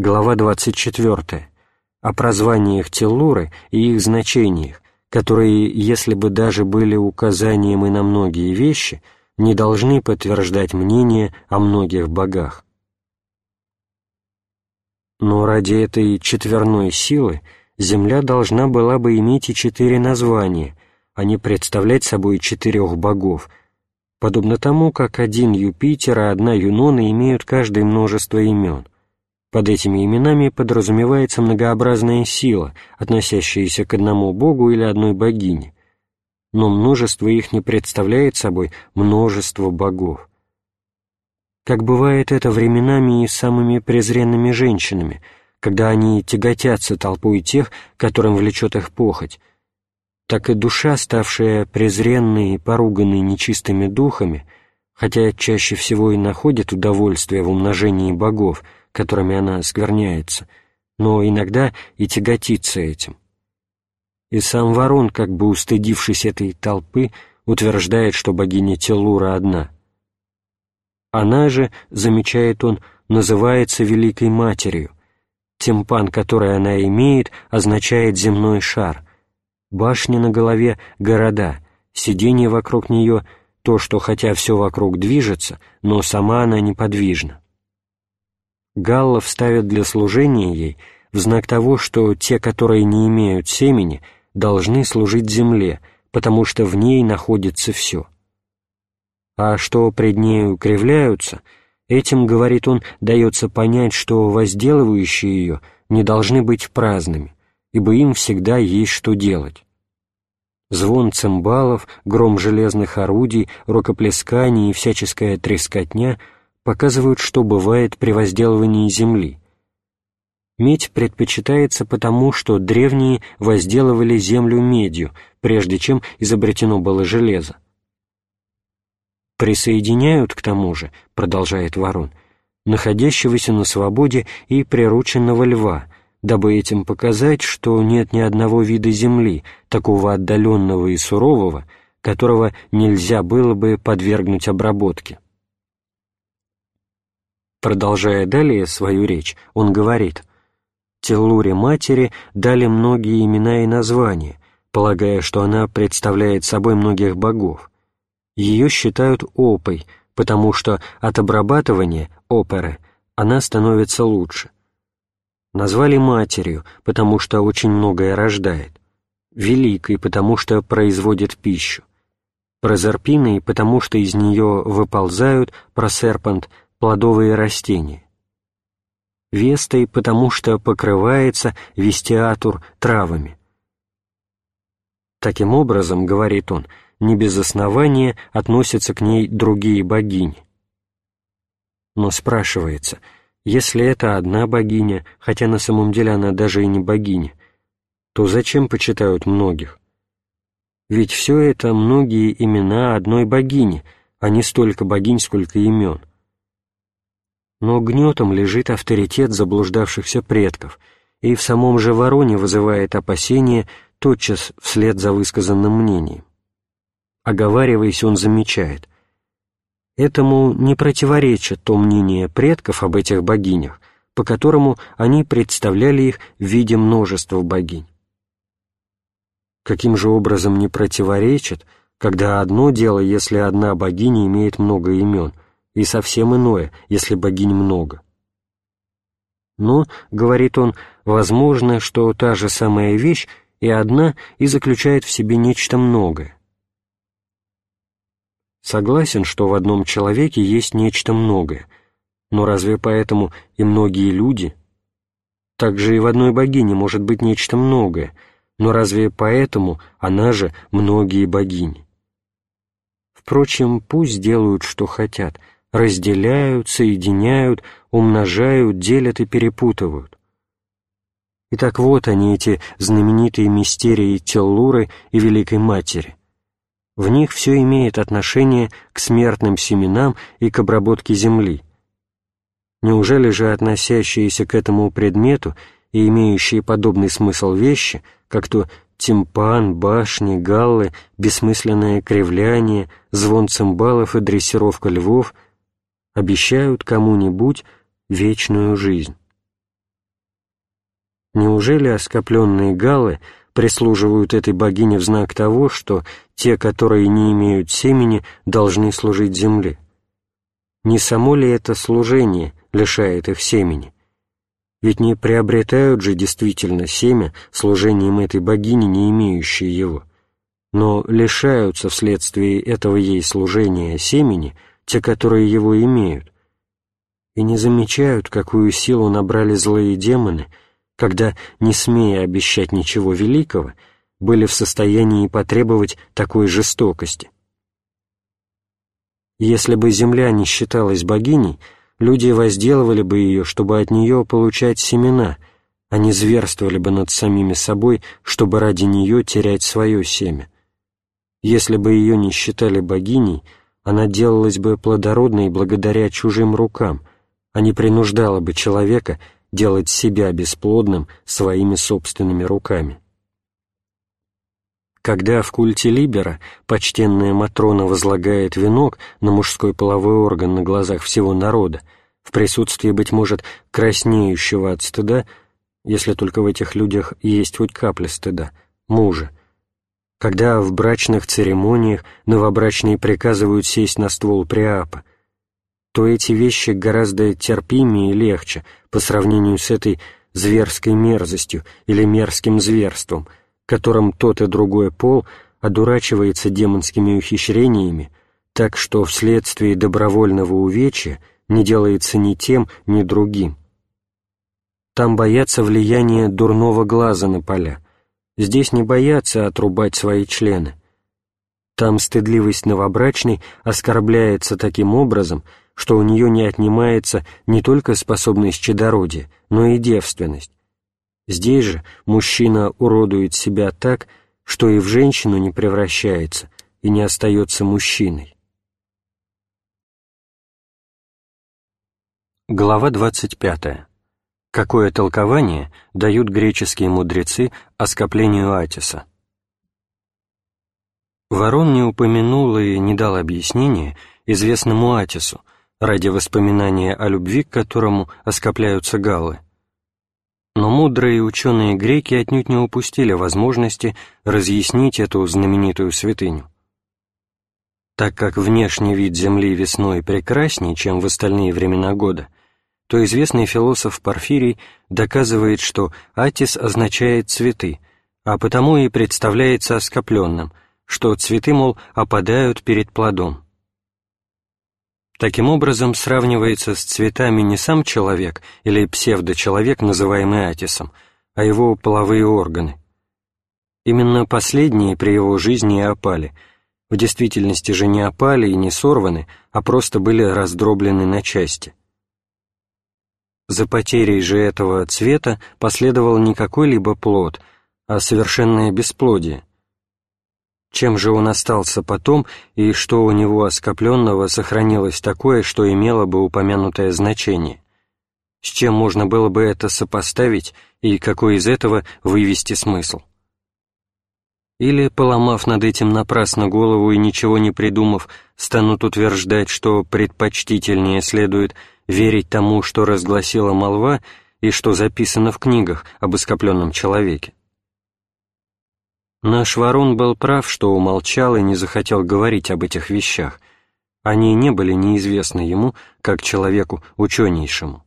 Глава 24. О прозваниях Теллуры и их значениях, которые, если бы даже были указанием и на многие вещи, не должны подтверждать мнение о многих богах. Но ради этой четверной силы Земля должна была бы иметь и четыре названия, а не представлять собой четырех богов, подобно тому, как один Юпитер и одна Юнона имеют каждое множество имен — под этими именами подразумевается многообразная сила, относящаяся к одному богу или одной богине, но множество их не представляет собой множество богов. Как бывает это временами и самыми презренными женщинами, когда они тяготятся толпой тех, которым влечет их похоть, так и душа, ставшая презренной и поруганной нечистыми духами, хотя чаще всего и находит удовольствие в умножении богов — которыми она скверняется, но иногда и тяготится этим. И сам Ворон, как бы устыдившись этой толпы, утверждает, что богиня Телура одна. Она же, замечает он, называется Великой Матерью. Тимпан, который она имеет, означает земной шар. Башня на голове — города, сиденье вокруг нее — то, что хотя все вокруг движется, но сама она неподвижна. Галлов ставят для служения ей в знак того, что те, которые не имеют семени, должны служить земле, потому что в ней находится все. А что пред нею кривляются, этим, говорит он, дается понять, что возделывающие ее не должны быть праздными, ибо им всегда есть что делать. Звон цимбалов, гром железных орудий, рукоплескание и всяческая трескотня — показывают, что бывает при возделывании земли. Медь предпочитается потому, что древние возделывали землю медью, прежде чем изобретено было железо. Присоединяют к тому же, продолжает Ворон, находящегося на свободе и прирученного льва, дабы этим показать, что нет ни одного вида земли, такого отдаленного и сурового, которого нельзя было бы подвергнуть обработке. Продолжая далее свою речь, он говорит, «Теллуре матери дали многие имена и названия, полагая, что она представляет собой многих богов. Ее считают опой, потому что от обрабатывания, оперы, она становится лучше. Назвали матерью, потому что очень многое рождает. Великой, потому что производит пищу. Прозерпиной, потому что из нее выползают, просерпант, плодовые растения. Вестой, потому что покрывается вестиатур травами. Таким образом, говорит он, не без основания относятся к ней другие богини. Но спрашивается, если это одна богиня, хотя на самом деле она даже и не богиня, то зачем почитают многих? Ведь все это многие имена одной богини, а не столько богинь, сколько имен но гнетом лежит авторитет заблуждавшихся предков, и в самом же вороне вызывает опасение тотчас вслед за высказанным мнением. Оговариваясь, он замечает, этому не противоречит то мнение предков об этих богинях, по которому они представляли их в виде множества богинь. Каким же образом не противоречит, когда одно дело, если одна богиня имеет много имен — и совсем иное, если богинь много. Но, говорит он, возможно, что та же самая вещь и одна и заключает в себе нечто многое. Согласен, что в одном человеке есть нечто многое, но разве поэтому и многие люди? Также и в одной богине может быть нечто многое, но разве поэтому она же многие богини? Впрочем, пусть делают, что хотят — разделяют, соединяют, умножают, делят и перепутывают. Итак, вот они, эти знаменитые мистерии Теллуры и Великой Матери. В них все имеет отношение к смертным семенам и к обработке земли. Неужели же относящиеся к этому предмету и имеющие подобный смысл вещи, как то тимпан, башни, галлы, бессмысленное кривляние, звон цимбалов и дрессировка львов — обещают кому-нибудь вечную жизнь. Неужели оскопленные галлы прислуживают этой богине в знак того, что те, которые не имеют семени, должны служить земле? Не само ли это служение лишает их семени? Ведь не приобретают же действительно семя служением этой богини, не имеющей его, но лишаются вследствие этого ей служения семени те, которые его имеют, и не замечают, какую силу набрали злые демоны, когда, не смея обещать ничего великого, были в состоянии потребовать такой жестокости. Если бы земля не считалась богиней, люди возделывали бы ее, чтобы от нее получать семена, а не зверствовали бы над самими собой, чтобы ради нее терять свое семя. Если бы ее не считали богиней, она делалась бы плодородной благодаря чужим рукам, а не принуждала бы человека делать себя бесплодным своими собственными руками. Когда в культе Либера почтенная Матрона возлагает венок на мужской половой орган на глазах всего народа, в присутствии, быть может, краснеющего от стыда, если только в этих людях есть хоть капля стыда, мужа, когда в брачных церемониях новобрачные приказывают сесть на ствол приапа, то эти вещи гораздо терпимее и легче по сравнению с этой зверской мерзостью или мерзким зверством – которым тот и другой пол одурачивается демонскими ухищрениями, так что вследствие добровольного увечья не делается ни тем, ни другим. Там боятся влияния дурного глаза на поля, здесь не боятся отрубать свои члены. Там стыдливость новобрачной оскорбляется таким образом, что у нее не отнимается не только способность чадородия, но и девственность, Здесь же мужчина уродует себя так, что и в женщину не превращается и не остается мужчиной. Глава 25. Какое толкование дают греческие мудрецы о скоплению Атиса? Ворон не упомянул и не дал объяснения известному Атису ради воспоминания о любви, к которому оскопляются галлы. Но мудрые ученые греки отнюдь не упустили возможности разъяснить эту знаменитую святыню. Так как внешний вид Земли весной прекраснее, чем в остальные времена года, то известный философ Порфирий доказывает, что «атис» означает «цветы», а потому и представляется оскопленным, что цветы, мол, опадают перед плодом. Таким образом, сравнивается с цветами не сам человек или псевдочеловек, называемый Атисом, а его половые органы. Именно последние при его жизни и опали. В действительности же не опали и не сорваны, а просто были раздроблены на части. За потерей же этого цвета последовал не какой-либо плод, а совершенное бесплодие, чем же он остался потом, и что у него оскопленного сохранилось такое, что имело бы упомянутое значение? С чем можно было бы это сопоставить, и какой из этого вывести смысл? Или, поломав над этим напрасно голову и ничего не придумав, станут утверждать, что предпочтительнее следует верить тому, что разгласила молва и что записано в книгах об оскопленном человеке. Наш ворон был прав, что умолчал и не захотел говорить об этих вещах. Они не были неизвестны ему, как человеку ученейшему.